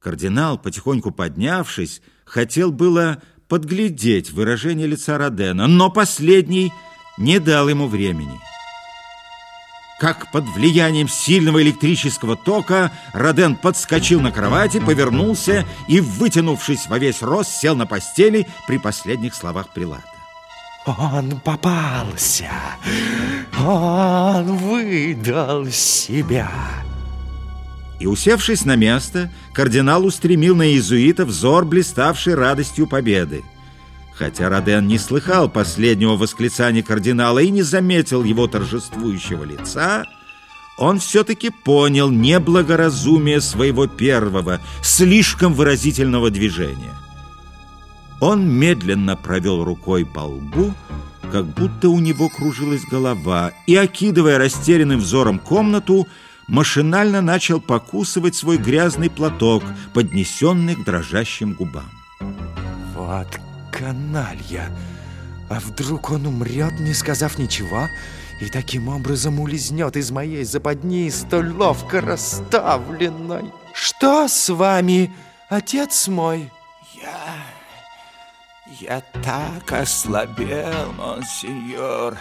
Кардинал, потихоньку поднявшись, хотел было подглядеть выражение лица Родена, но последний не дал ему времени. Как под влиянием сильного электрического тока Роден подскочил на кровати, повернулся и, вытянувшись во весь рост, сел на постели при последних словах Прилата. Он попался, он выдал себя. И, усевшись на место, кардинал устремил на иезуита взор, блиставший радостью победы. Хотя Роден не слыхал последнего восклицания кардинала и не заметил его торжествующего лица, он все-таки понял неблагоразумие своего первого, слишком выразительного движения. Он медленно провел рукой по лбу, как будто у него кружилась голова, и, окидывая растерянным взором комнату, машинально начал покусывать свой грязный платок, поднесенный к дрожащим губам. Вот каналья! А вдруг он умрет, не сказав ничего, и таким образом улизнет из моей западни, столь ловко расставленной? Что с вами, отец мой? Я... я так ослабел, монсеньор.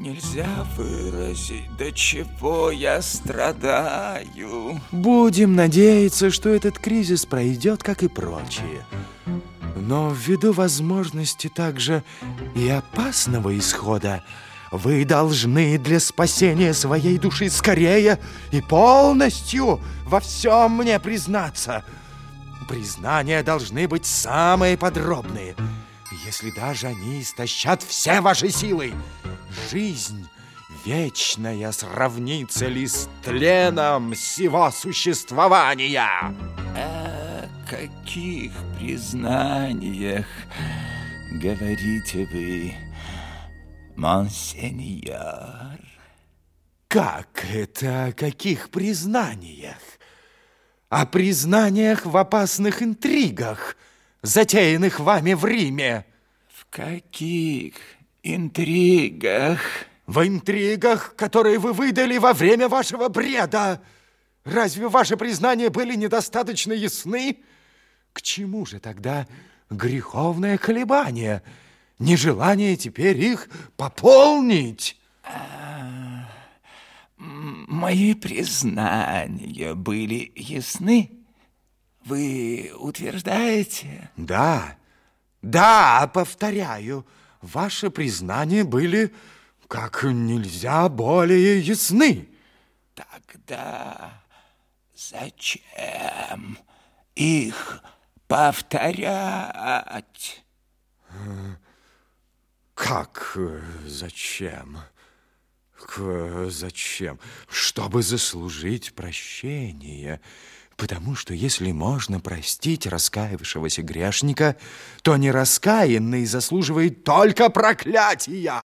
Нельзя выразить, до чего я страдаю. Будем надеяться, что этот кризис пройдет, как и прочие. Но ввиду возможности также и опасного исхода, вы должны для спасения своей души скорее и полностью во всем мне признаться. Признания должны быть самые подробные, если даже они истощат все ваши силы жизнь вечная сравнится ли с тленом всего существования? О каких признаниях говорите вы, монсеньор? Как это о каких признаниях? О признаниях в опасных интригах, затеянных вами в Риме. В каких интригах. В интригах, которые вы выдали во время вашего бреда. Разве ваши признания были недостаточно ясны? К чему же тогда греховное колебание? Нежелание теперь их пополнить? А, мои признания были ясны? Вы утверждаете? Да, да, повторяю, ваши признания были как нельзя более ясны. Тогда зачем их повторять? Как зачем? Зачем? Чтобы заслужить прощение Потому что если можно простить раскаявшегося грешника, то нераскаянный заслуживает только проклятия.